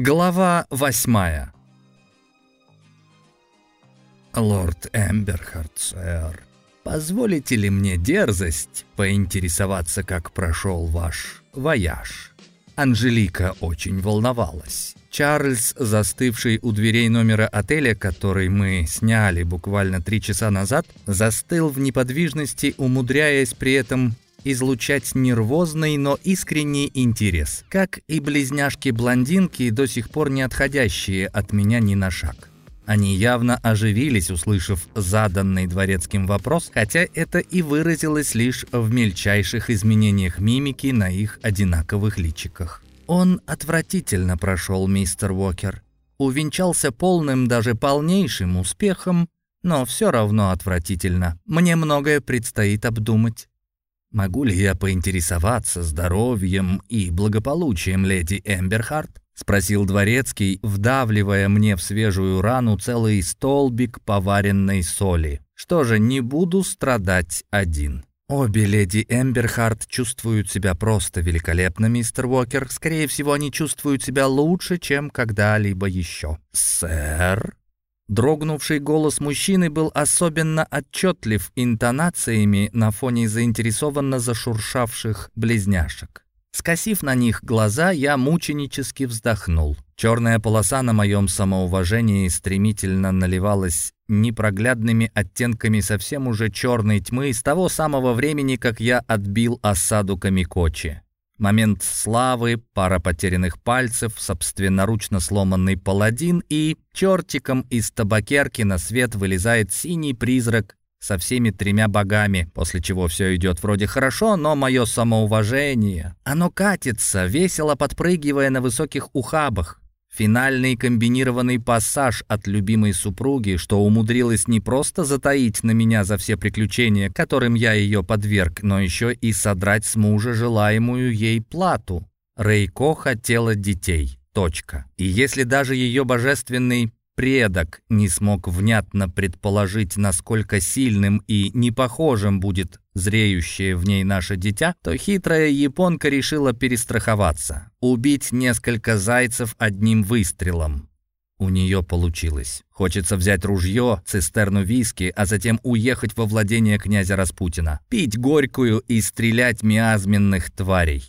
Глава восьмая «Лорд Эмберхард, сэр, позволите ли мне дерзость поинтересоваться, как прошел ваш вояж?» Анжелика очень волновалась. Чарльз, застывший у дверей номера отеля, который мы сняли буквально три часа назад, застыл в неподвижности, умудряясь при этом излучать нервозный, но искренний интерес, как и близняшки-блондинки, до сих пор не отходящие от меня ни на шаг. Они явно оживились, услышав заданный дворецким вопрос, хотя это и выразилось лишь в мельчайших изменениях мимики на их одинаковых личиках. Он отвратительно прошел, мистер Уокер. Увенчался полным, даже полнейшим успехом, но все равно отвратительно. Мне многое предстоит обдумать. Могу ли я поинтересоваться здоровьем и благополучием леди Эмберхарт? Спросил дворецкий, вдавливая мне в свежую рану целый столбик поваренной соли. Что же, не буду страдать один. Обе леди Эмберхарт чувствуют себя просто великолепно, мистер Уокер. Скорее всего, они чувствуют себя лучше, чем когда-либо еще. «Сэр?» Дрогнувший голос мужчины был особенно отчетлив интонациями на фоне заинтересованно зашуршавших близняшек. Скосив на них глаза, я мученически вздохнул. Черная полоса на моем самоуважении стремительно наливалась непроглядными оттенками совсем уже черной тьмы с того самого времени, как я отбил осаду Камикочи. Момент славы, пара потерянных пальцев, собственноручно сломанный паладин и чертиком из табакерки на свет вылезает синий призрак со всеми тремя богами, после чего все идет вроде хорошо, но мое самоуважение, оно катится, весело подпрыгивая на высоких ухабах. Финальный комбинированный пассаж от любимой супруги, что умудрилась не просто затаить на меня за все приключения, которым я ее подверг, но еще и содрать с мужа желаемую ей плату. Рейко хотела детей. Точка. И если даже ее божественный предок не смог внятно предположить, насколько сильным и непохожим будет зреющее в ней наше дитя, то хитрая японка решила перестраховаться, убить несколько зайцев одним выстрелом. У нее получилось. Хочется взять ружье, цистерну виски, а затем уехать во владение князя Распутина, пить горькую и стрелять миазменных тварей.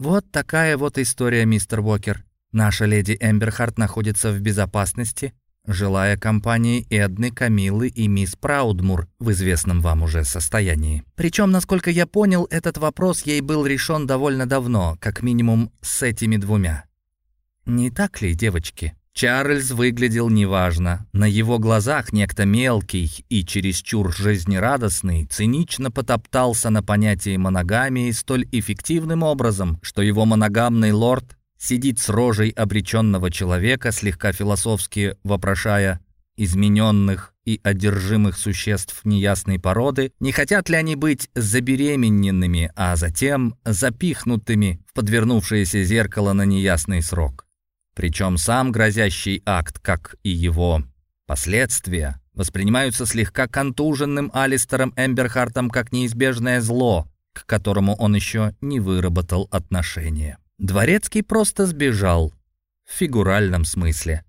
Вот такая вот история, мистер Уокер. Наша леди Эмберхарт находится в безопасности, желая компании Эдны, Камилы и мисс Праудмур в известном вам уже состоянии. Причем, насколько я понял, этот вопрос ей был решен довольно давно, как минимум с этими двумя. Не так ли, девочки? Чарльз выглядел неважно. На его глазах некто мелкий и чересчур жизнерадостный цинично потоптался на понятии моногамии столь эффективным образом, что его моногамный лорд сидит с рожей обреченного человека, слегка философски вопрошая измененных и одержимых существ неясной породы, не хотят ли они быть заберемененными, а затем запихнутыми в подвернувшееся зеркало на неясный срок. Причем сам грозящий акт, как и его последствия, воспринимаются слегка контуженным Алистером Эмберхартом как неизбежное зло, к которому он еще не выработал отношения. Дворецкий просто сбежал. В фигуральном смысле.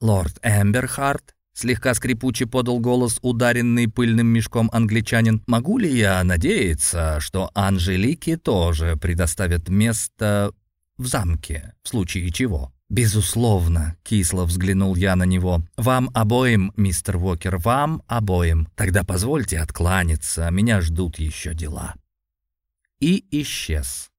«Лорд Эмберхарт», — слегка скрипуче подал голос ударенный пыльным мешком англичанин, «могу ли я надеяться, что Анжелике тоже предоставят место в замке, в случае чего?» «Безусловно», — кисло взглянул я на него. «Вам обоим, мистер Уокер, вам обоим. Тогда позвольте откланяться, меня ждут еще дела». И исчез.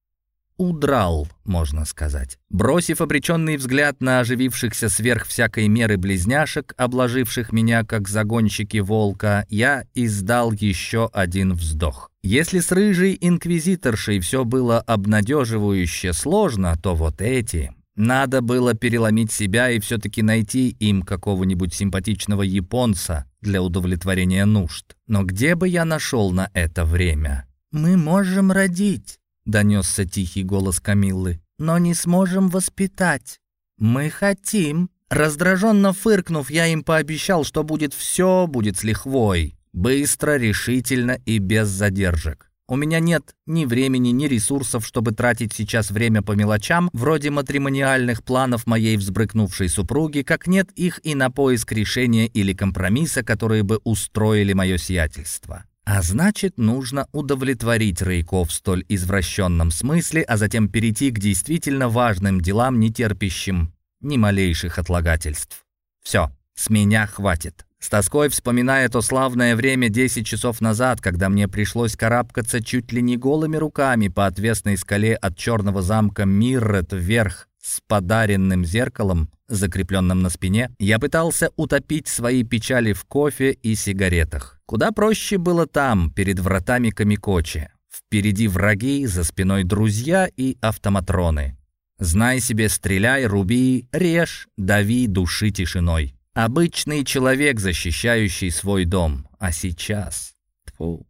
Удрал, можно сказать. Бросив обреченный взгляд на оживившихся сверх всякой меры близняшек, обложивших меня как загонщики волка, я издал еще один вздох. Если с рыжей инквизиторшей все было обнадеживающе сложно, то вот эти... Надо было переломить себя и все-таки найти им какого-нибудь симпатичного японца для удовлетворения нужд. Но где бы я нашел на это время? «Мы можем родить», — донесся тихий голос Камиллы. «Но не сможем воспитать. Мы хотим». Раздраженно фыркнув, я им пообещал, что будет все, будет с лихвой. Быстро, решительно и без задержек. У меня нет ни времени, ни ресурсов, чтобы тратить сейчас время по мелочам, вроде матримониальных планов моей взбрыкнувшей супруги, как нет их и на поиск решения или компромисса, которые бы устроили мое сиятельство. А значит, нужно удовлетворить Рейко в столь извращенном смысле, а затем перейти к действительно важным делам, не терпящим ни малейших отлагательств. Все, с меня хватит. С тоской вспоминая то славное время 10 часов назад, когда мне пришлось карабкаться чуть ли не голыми руками по отвесной скале от черного замка Миррет вверх с подаренным зеркалом, закрепленным на спине, я пытался утопить свои печали в кофе и сигаретах. Куда проще было там, перед вратами Камикочи. Впереди враги, за спиной друзья и автоматроны. Знай себе, стреляй, руби, режь, дави души тишиной. Обычный человек, защищающий свой дом. А сейчас... Тьфу.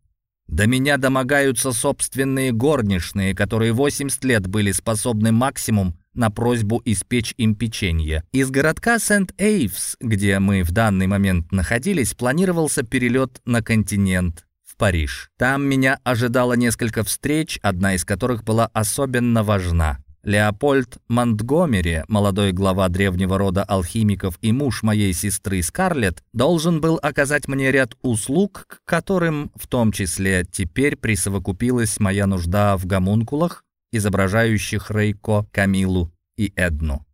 До меня домогаются собственные горничные, которые 80 лет были способны максимум на просьбу испечь им печенье. Из городка Сент-Эйвс, где мы в данный момент находились, планировался перелет на континент, в Париж. Там меня ожидало несколько встреч, одна из которых была особенно важна. Леопольд Монтгомери, молодой глава древнего рода алхимиков и муж моей сестры Скарлетт, должен был оказать мне ряд услуг, к которым в том числе теперь присовокупилась моя нужда в гомункулах, изображающих Рейко, Камилу и Эдну.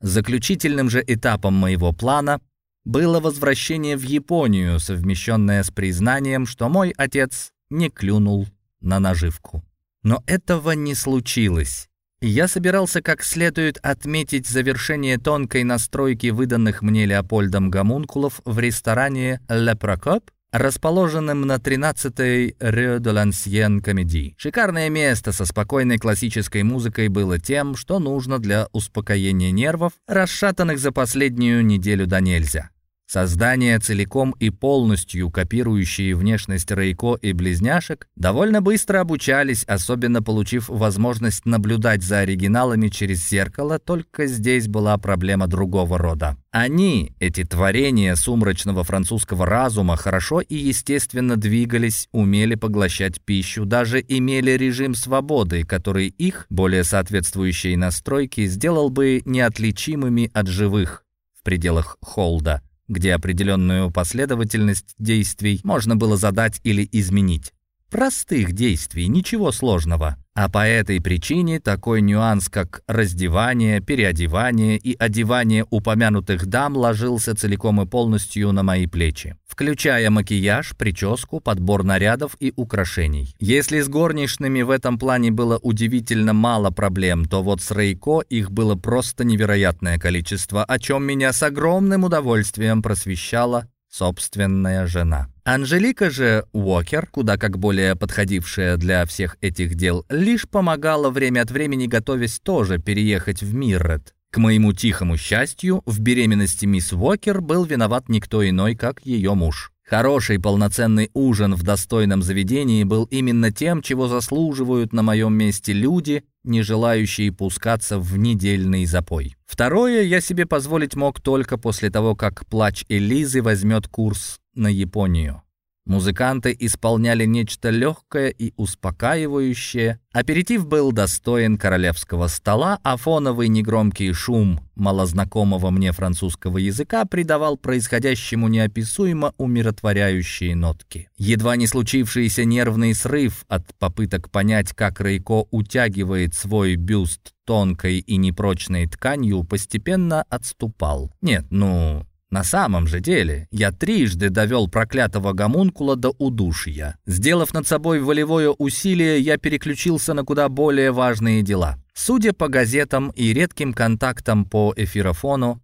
Заключительным же этапом моего плана было возвращение в Японию, совмещенное с признанием, что мой отец не клюнул на наживку. Но этого не случилось. Я собирался как следует отметить завершение тонкой настройки выданных мне Леопольдом гомункулов в ресторане «Ле Прокоп», расположенном на 13-й Рue de l'Ancien Comédie. Шикарное место со спокойной классической музыкой было тем, что нужно для успокоения нервов, расшатанных за последнюю неделю до нельзя. Создания, целиком и полностью копирующие внешность Рейко и близняшек, довольно быстро обучались, особенно получив возможность наблюдать за оригиналами через зеркало, только здесь была проблема другого рода. Они, эти творения сумрачного французского разума, хорошо и естественно двигались, умели поглощать пищу, даже имели режим свободы, который их, более соответствующие настройки, сделал бы неотличимыми от живых в пределах холда где определенную последовательность действий можно было задать или изменить. Простых действий, ничего сложного. А по этой причине такой нюанс, как раздевание, переодевание и одевание упомянутых дам ложился целиком и полностью на мои плечи, включая макияж, прическу, подбор нарядов и украшений. Если с горничными в этом плане было удивительно мало проблем, то вот с Рейко их было просто невероятное количество, о чем меня с огромным удовольствием просвещала собственная жена. Анжелика же Уокер, куда как более подходившая для всех этих дел, лишь помогала время от времени, готовясь тоже переехать в Миррет. К моему тихому счастью, в беременности мисс Уокер был виноват никто иной, как ее муж. Хороший полноценный ужин в достойном заведении был именно тем, чего заслуживают на моем месте люди, не желающие пускаться в недельный запой. Второе я себе позволить мог только после того, как плач Элизы возьмет курс на Японию. Музыканты исполняли нечто легкое и успокаивающее. Аперитив был достоин королевского стола, а фоновый негромкий шум малознакомого мне французского языка придавал происходящему неописуемо умиротворяющие нотки. Едва не случившийся нервный срыв от попыток понять, как Рейко утягивает свой бюст тонкой и непрочной тканью, постепенно отступал. Нет, ну, на самом же деле, я трижды довел проклятого гомункула до удушья. Сделав над собой волевое усилие, я переключился на куда более важные дела. Судя по газетам и редким контактам по эфирофону,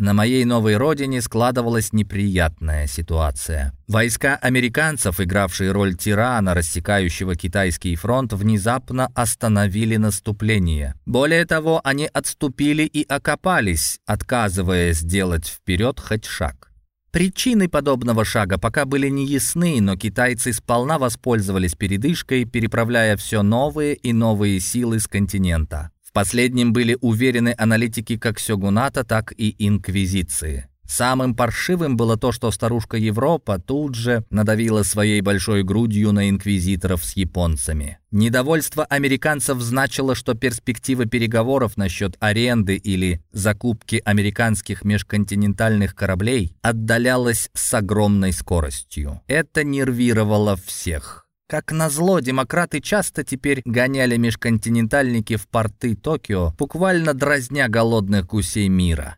на моей новой родине складывалась неприятная ситуация. Войска американцев, игравшие роль тирана, рассекающего китайский фронт, внезапно остановили наступление. Более того, они отступили и окопались, отказываясь сделать вперед хоть шаг. Причины подобного шага пока были не ясны, но китайцы сполна воспользовались передышкой, переправляя все новые и новые силы с континента. В последнем были уверены аналитики как Сёгуната, так и Инквизиции. Самым паршивым было то, что старушка Европа тут же надавила своей большой грудью на инквизиторов с японцами. Недовольство американцев значило, что перспектива переговоров насчет аренды или закупки американских межконтинентальных кораблей отдалялась с огромной скоростью. Это нервировало всех. Как назло, демократы часто теперь гоняли межконтинентальники в порты Токио, буквально дразня голодных гусей мира.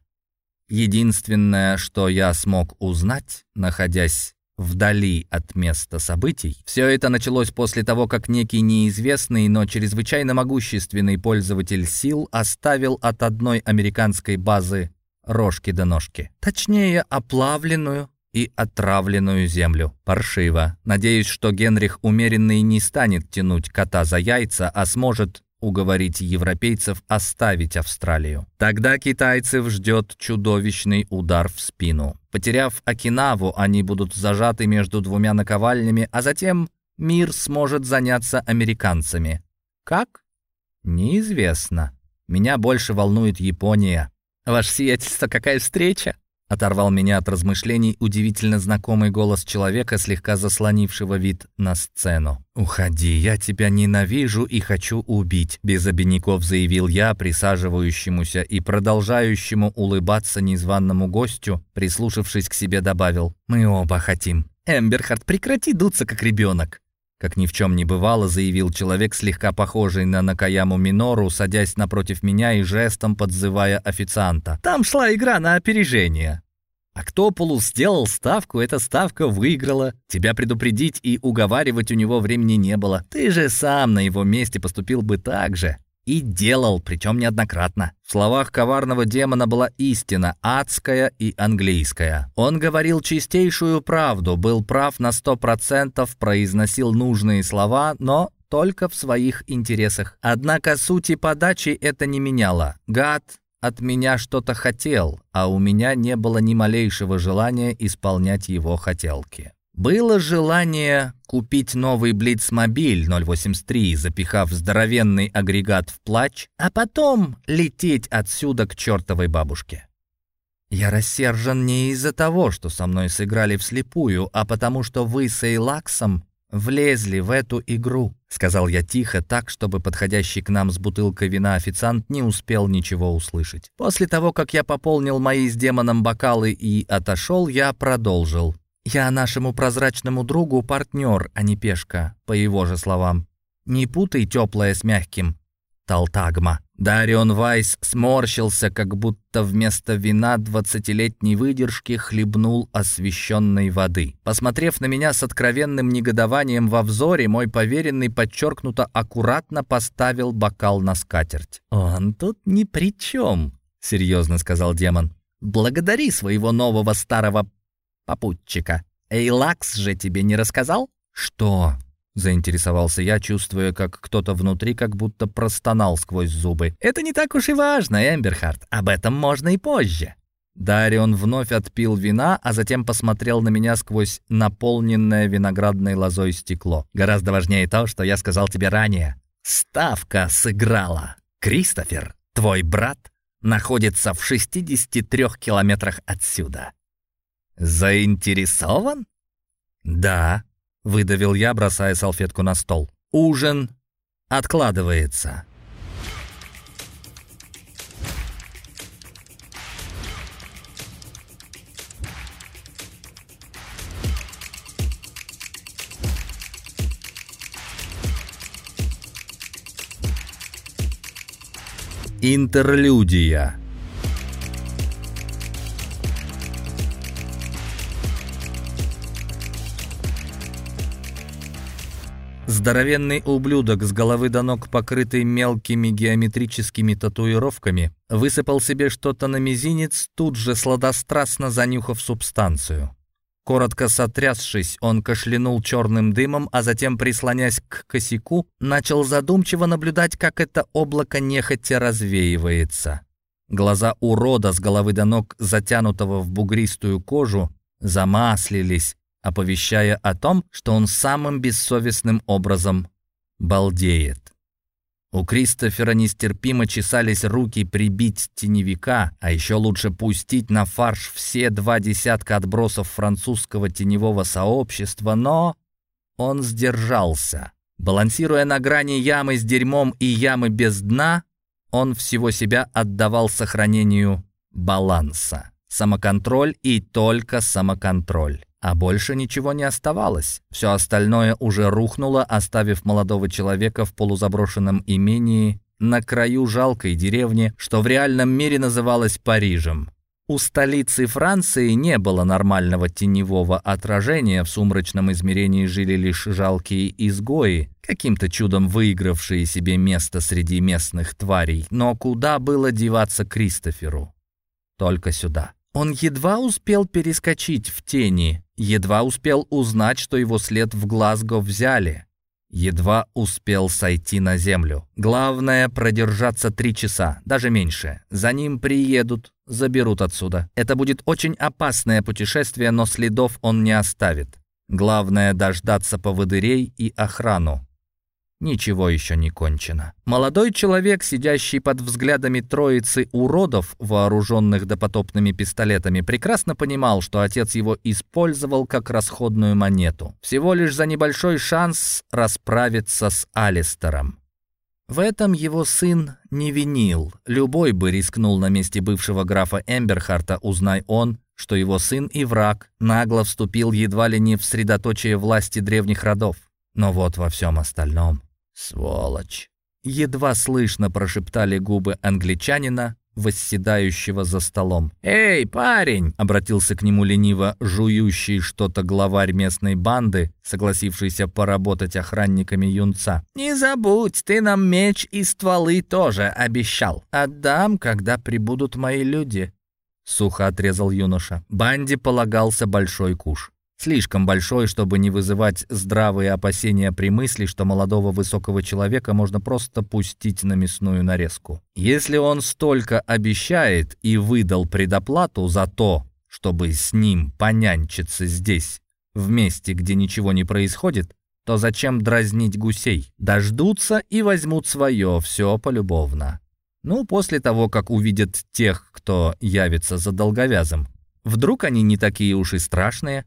Единственное, что я смог узнать, находясь вдали от места событий, все это началось после того, как некий неизвестный, но чрезвычайно могущественный пользователь сил оставил от одной американской базы рожки до ножки. Точнее, оплавленную и отравленную землю. Паршиво. Надеюсь, что Генрих Умеренный не станет тянуть кота за яйца, а сможет уговорить европейцев оставить Австралию. Тогда китайцев ждет чудовищный удар в спину. Потеряв Окинаву, они будут зажаты между двумя наковальнями, а затем мир сможет заняться американцами. Как? Неизвестно. Меня больше волнует Япония. Ваше сиятельство, какая встреча? Оторвал меня от размышлений удивительно знакомый голос человека, слегка заслонившего вид на сцену. «Уходи, я тебя ненавижу и хочу убить», — без обиняков заявил я присаживающемуся и продолжающему улыбаться незваному гостю, прислушавшись к себе, добавил «Мы оба хотим». «Эмберхард, прекрати дуться, как ребенок!» Как ни в чем не бывало, заявил человек, слегка похожий на Накаяму Минору, садясь напротив меня и жестом подзывая официанта. «Там шла игра на опережение». А кто Полус сделал ставку, эта ставка выиграла. Тебя предупредить и уговаривать у него времени не было. Ты же сам на его месте поступил бы так же. И делал, причем неоднократно. В словах коварного демона была истина, адская и английская. Он говорил чистейшую правду, был прав на сто процентов, произносил нужные слова, но только в своих интересах. Однако сути подачи это не меняло. Гад от меня что-то хотел, а у меня не было ни малейшего желания исполнять его хотелки. Было желание купить новый Блицмобиль 083, запихав здоровенный агрегат в плач, а потом лететь отсюда к чертовой бабушке. Я рассержен не из-за того, что со мной сыграли вслепую, а потому что вы с Эйлаксом влезли в эту игру», — сказал я тихо, так, чтобы подходящий к нам с бутылкой вина официант не успел ничего услышать. После того, как я пополнил мои с демоном бокалы и отошел, я продолжил. «Я нашему прозрачному другу партнер, а не пешка», по его же словам. «Не путай теплое с мягким». Талтагма. Дарион Вайс сморщился, как будто вместо вина двадцатилетней выдержки хлебнул освещенной воды. Посмотрев на меня с откровенным негодованием во взоре, мой поверенный подчеркнуто аккуратно поставил бокал на скатерть. «Он тут ни при чем», — серьезно сказал демон. «Благодари своего нового старого попутчика. Эйлакс же тебе не рассказал?» «Что?» — заинтересовался я, чувствуя, как кто-то внутри как будто простонал сквозь зубы. «Это не так уж и важно, Эмберхард. Об этом можно и позже». Дарион вновь отпил вина, а затем посмотрел на меня сквозь наполненное виноградной лозой стекло. «Гораздо важнее то, что я сказал тебе ранее. Ставка сыграла. Кристофер, твой брат, находится в 63 километрах отсюда. «Заинтересован?» «Да», — выдавил я, бросая салфетку на стол. «Ужин откладывается». Интерлюдия Здоровенный ублюдок с головы до ног, покрытый мелкими геометрическими татуировками, высыпал себе что-то на мизинец, тут же сладострастно занюхав субстанцию. Коротко сотрясшись, он кашлянул черным дымом, а затем, прислонясь к косяку, начал задумчиво наблюдать, как это облако нехотя развеивается. Глаза урода с головы до ног, затянутого в бугристую кожу, замаслились, оповещая о том, что он самым бессовестным образом балдеет. У Кристофера нестерпимо чесались руки прибить теневика, а еще лучше пустить на фарш все два десятка отбросов французского теневого сообщества, но он сдержался. Балансируя на грани ямы с дерьмом и ямы без дна, он всего себя отдавал сохранению баланса. Самоконтроль и только самоконтроль. А больше ничего не оставалось. Все остальное уже рухнуло, оставив молодого человека в полузаброшенном имении на краю жалкой деревни, что в реальном мире называлось Парижем. У столицы Франции не было нормального теневого отражения, в сумрачном измерении жили лишь жалкие изгои, каким-то чудом выигравшие себе место среди местных тварей. Но куда было деваться Кристоферу? Только сюда. Он едва успел перескочить в тени, едва успел узнать, что его след в Глазго взяли. Едва успел сойти на землю. Главное — продержаться три часа, даже меньше. За ним приедут, заберут отсюда. Это будет очень опасное путешествие, но следов он не оставит. Главное — дождаться поводырей и охрану. Ничего еще не кончено. Молодой человек, сидящий под взглядами троицы уродов, вооруженных допотопными пистолетами, прекрасно понимал, что отец его использовал как расходную монету. Всего лишь за небольшой шанс расправиться с Алистером. В этом его сын не винил. Любой бы рискнул на месте бывшего графа Эмберхарта, узнай он, что его сын и враг нагло вступил едва ли не в средоточие власти древних родов. Но вот во всем остальном «Сволочь!» Едва слышно прошептали губы англичанина, восседающего за столом. «Эй, парень!» — обратился к нему лениво жующий что-то главарь местной банды, согласившийся поработать охранниками юнца. «Не забудь, ты нам меч и стволы тоже обещал. Отдам, когда прибудут мои люди». Сухо отрезал юноша. Банде полагался большой куш. Слишком большой, чтобы не вызывать здравые опасения при мысли, что молодого высокого человека можно просто пустить на мясную нарезку. Если он столько обещает и выдал предоплату за то, чтобы с ним понянчиться здесь, в месте, где ничего не происходит, то зачем дразнить гусей? Дождутся и возьмут свое, все полюбовно. Ну, после того, как увидят тех, кто явится за долговязым. Вдруг они не такие уж и страшные,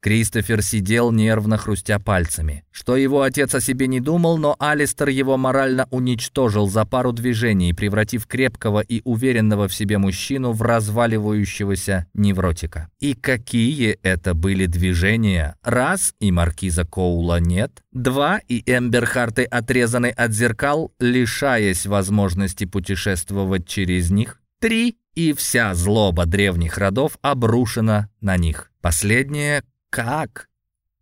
Кристофер сидел, нервно хрустя пальцами. Что его отец о себе не думал, но Алистер его морально уничтожил за пару движений, превратив крепкого и уверенного в себе мужчину в разваливающегося невротика. И какие это были движения? Раз, и маркиза Коула нет. Два, и Эмберхарты отрезаны от зеркал, лишаясь возможности путешествовать через них. Три, и вся злоба древних родов обрушена на них. Последнее как?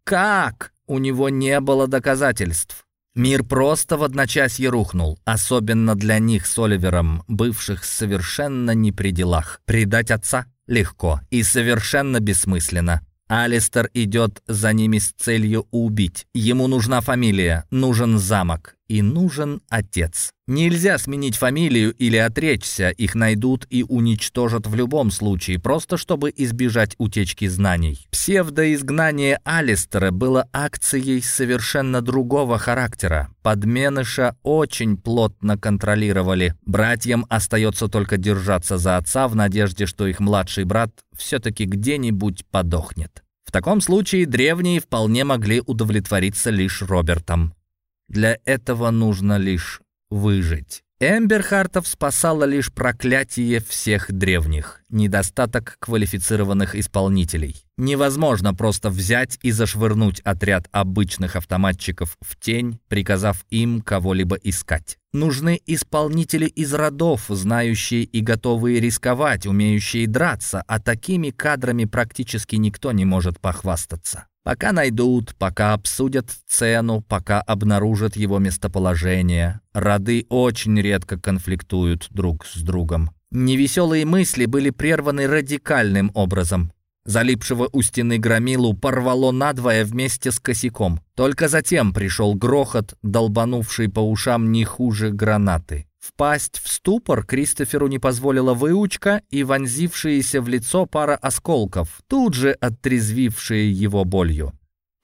Как? У него не было доказательств. Мир просто в одночасье рухнул, особенно для них с Оливером, бывших совершенно не при делах. Предать отца легко и совершенно бессмысленно. Алистер идет за ними с целью убить. Ему нужна фамилия, нужен замок и нужен отец. Нельзя сменить фамилию или отречься, их найдут и уничтожат в любом случае, просто чтобы избежать утечки знаний. Псевдоизгнание Алистера было акцией совершенно другого характера. Подменыша очень плотно контролировали. Братьям остается только держаться за отца в надежде, что их младший брат все-таки где-нибудь подохнет. В таком случае древние вполне могли удовлетвориться лишь Робертом. Для этого нужно лишь выжить. Эмберхартов спасало лишь проклятие всех древних, недостаток квалифицированных исполнителей. Невозможно просто взять и зашвырнуть отряд обычных автоматчиков в тень, приказав им кого-либо искать. Нужны исполнители из родов, знающие и готовые рисковать, умеющие драться, а такими кадрами практически никто не может похвастаться. Пока найдут, пока обсудят цену, пока обнаружат его местоположение. Роды очень редко конфликтуют друг с другом. Невеселые мысли были прерваны радикальным образом. Залипшего у стены громилу порвало надвое вместе с косяком. Только затем пришел грохот, долбанувший по ушам не хуже гранаты. Впасть в ступор Кристоферу не позволила выучка и вонзившиеся в лицо пара осколков, тут же оттрезвившие его болью.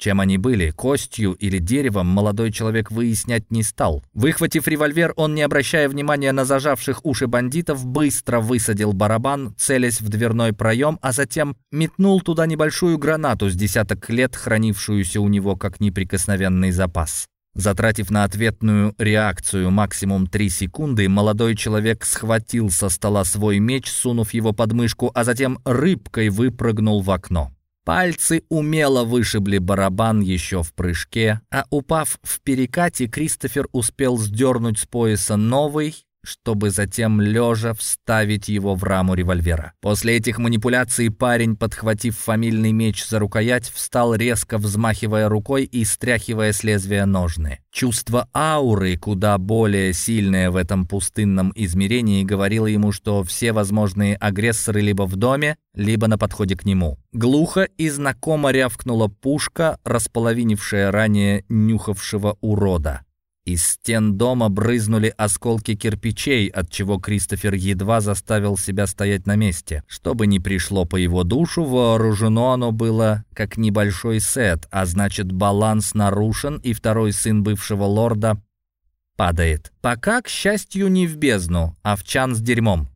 Чем они были, костью или деревом, молодой человек выяснять не стал. Выхватив револьвер, он, не обращая внимания на зажавших уши бандитов, быстро высадил барабан, целясь в дверной проем, а затем метнул туда небольшую гранату с десяток лет, хранившуюся у него как неприкосновенный запас. Затратив на ответную реакцию максимум 3 секунды, молодой человек схватил со стола свой меч, сунув его под мышку, а затем рыбкой выпрыгнул в окно. Пальцы умело вышибли барабан еще в прыжке, а упав в перекате, Кристофер успел сдернуть с пояса новый, чтобы затем лежа вставить его в раму револьвера. После этих манипуляций парень, подхватив фамильный меч за рукоять, встал резко взмахивая рукой и стряхивая с лезвия ножны. Чувство ауры, куда более сильное в этом пустынном измерении, говорило ему, что все возможные агрессоры либо в доме, либо на подходе к нему. Глухо и знакомо рявкнула пушка, располовинившая ранее нюхавшего урода. Из стен дома брызнули осколки кирпичей, от чего Кристофер едва заставил себя стоять на месте. Чтобы не пришло по его душу, вооружено оно было как небольшой сет, а значит баланс нарушен, и второй сын бывшего лорда падает. Пока, к счастью, не в бездну, а в чан с дерьмом.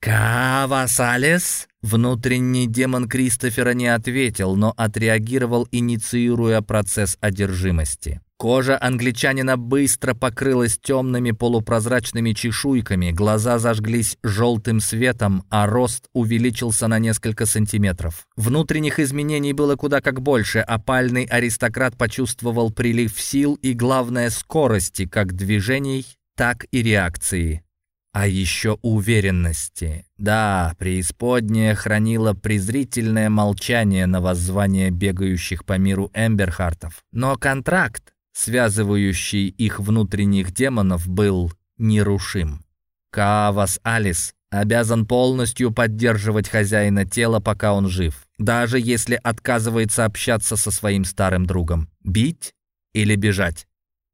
«Кавасалес?» Внутренний демон Кристофера не ответил, но отреагировал, инициируя процесс одержимости. Кожа англичанина быстро покрылась темными полупрозрачными чешуйками, глаза зажглись желтым светом, а рост увеличился на несколько сантиметров. Внутренних изменений было куда как больше, а пальный аристократ почувствовал прилив сил и, главное, скорости как движений, так и реакции. А еще уверенности. Да, преисподняя хранила презрительное молчание на воззвание бегающих по миру Эмберхартов. Но контракт, связывающий их внутренних демонов, был нерушим. Каавас Алис обязан полностью поддерживать хозяина тела, пока он жив, даже если отказывается общаться со своим старым другом. Бить или бежать?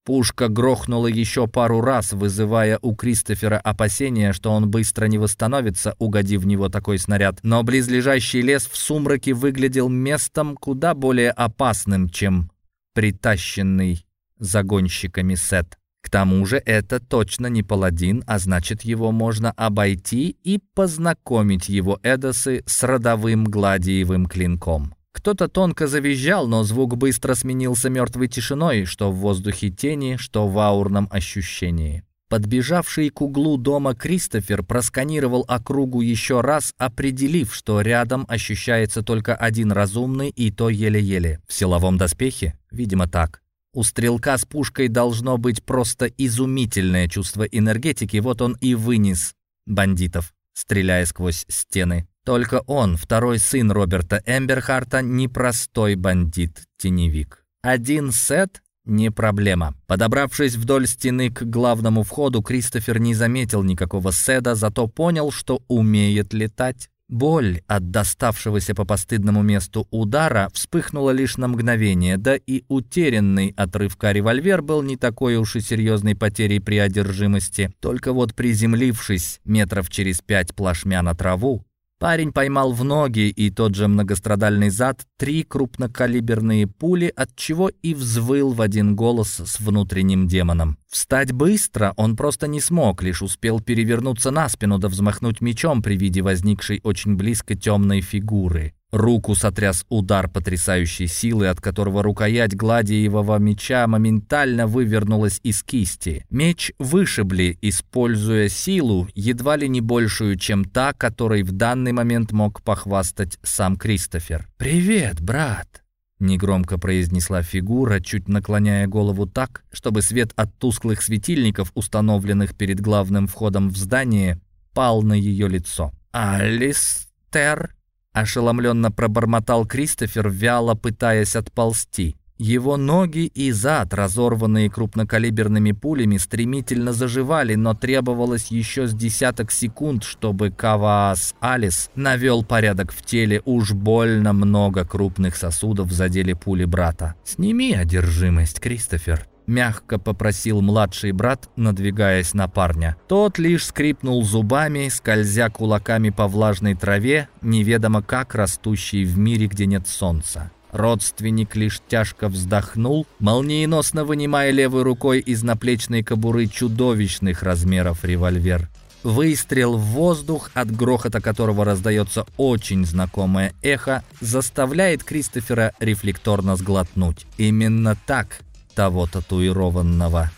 Пушка грохнула еще пару раз, вызывая у Кристофера опасения, что он быстро не восстановится, угодив в него такой снаряд. Но близлежащий лес в сумраке выглядел местом куда более опасным, чем притащенный загонщиками Сет. К тому же это точно не паладин, а значит его можно обойти и познакомить его Эдосы с родовым гладиевым клинком. Кто-то тонко завизжал, но звук быстро сменился мертвой тишиной, что в воздухе тени, что в аурном ощущении. Подбежавший к углу дома Кристофер просканировал округу еще раз, определив, что рядом ощущается только один разумный, и то еле-еле. В силовом доспехе? Видимо, так. У стрелка с пушкой должно быть просто изумительное чувство энергетики, вот он и вынес бандитов, стреляя сквозь стены. Только он, второй сын Роберта Эмберхарта, непростой бандит-теневик. Один сет — не проблема. Подобравшись вдоль стены к главному входу, Кристофер не заметил никакого седа, зато понял, что умеет летать. Боль от доставшегося по постыдному месту удара вспыхнула лишь на мгновение, да и утерянный от рывка револьвер был не такой уж и серьезной потерей при одержимости. Только вот приземлившись метров через пять плашмя на траву, Парень поймал в ноги и тот же многострадальный зад три крупнокалиберные пули, от чего и взвыл в один голос с внутренним демоном. Встать быстро он просто не смог, лишь успел перевернуться на спину да взмахнуть мечом при виде возникшей очень близко темной фигуры. Руку сотряс удар потрясающей силы, от которого рукоять гладиевого меча моментально вывернулась из кисти. Меч вышибли, используя силу, едва ли не большую, чем та, которой в данный момент мог похвастать сам Кристофер. «Привет, брат!» Негромко произнесла фигура, чуть наклоняя голову так, чтобы свет от тусклых светильников, установленных перед главным входом в здание, пал на ее лицо. «Алистер?» Ошеломленно пробормотал Кристофер, вяло пытаясь отползти. Его ноги и зад, разорванные крупнокалиберными пулями, стремительно заживали, но требовалось еще с десяток секунд, чтобы Каваас Алис навел порядок в теле. Уж больно много крупных сосудов задели пули брата. «Сними одержимость, Кристофер», Мягко попросил младший брат, надвигаясь на парня. Тот лишь скрипнул зубами, скользя кулаками по влажной траве, неведомо как растущей в мире, где нет солнца. Родственник лишь тяжко вздохнул, молниеносно вынимая левой рукой из наплечной кобуры чудовищных размеров револьвер. Выстрел в воздух, от грохота которого раздается очень знакомое эхо, заставляет Кристофера рефлекторно сглотнуть. Именно так того татуированного.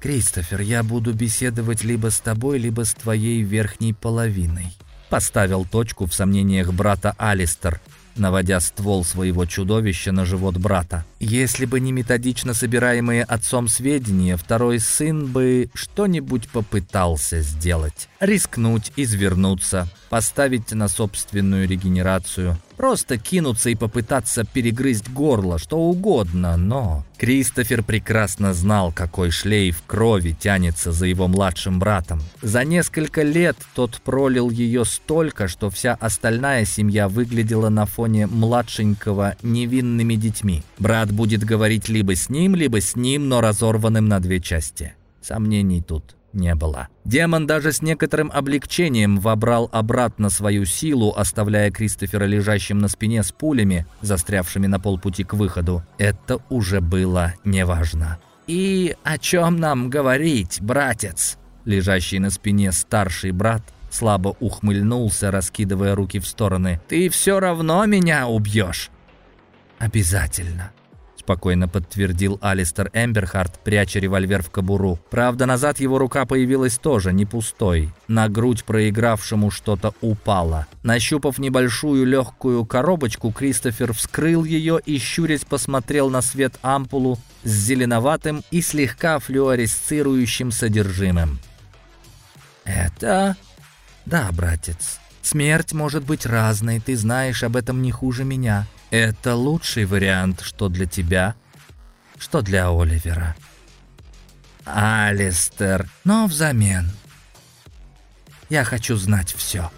«Кристофер, я буду беседовать либо с тобой, либо с твоей верхней половиной», поставил точку в сомнениях брата Алистер, наводя ствол своего чудовища на живот брата. Если бы не методично собираемые отцом сведения, второй сын бы что-нибудь попытался сделать. Рискнуть, извернуться, поставить на собственную регенерацию. Просто кинуться и попытаться перегрызть горло, что угодно, но... Кристофер прекрасно знал, какой шлейф крови тянется за его младшим братом. За несколько лет тот пролил ее столько, что вся остальная семья выглядела на фоне младшенького невинными детьми. Брат будет говорить либо с ним, либо с ним, но разорванным на две части. Сомнений тут не было. Демон даже с некоторым облегчением вобрал обратно свою силу, оставляя Кристофера лежащим на спине с пулями, застрявшими на полпути к выходу. Это уже было неважно. «И о чем нам говорить, братец?» Лежащий на спине старший брат слабо ухмыльнулся, раскидывая руки в стороны. «Ты все равно меня убьешь!» «Обязательно!» Спокойно подтвердил Алистер Эмберхарт, пряча револьвер в кобуру. Правда, назад его рука появилась тоже не пустой. На грудь проигравшему что-то упало. Нащупав небольшую легкую коробочку, Кристофер вскрыл ее и, щурясь, посмотрел на свет ампулу с зеленоватым и слегка флюоресцирующим содержимым. «Это...» «Да, братец. Смерть может быть разной, ты знаешь об этом не хуже меня. Это лучший вариант, что для тебя, что для Оливера. Алистер, но взамен. Я хочу знать все.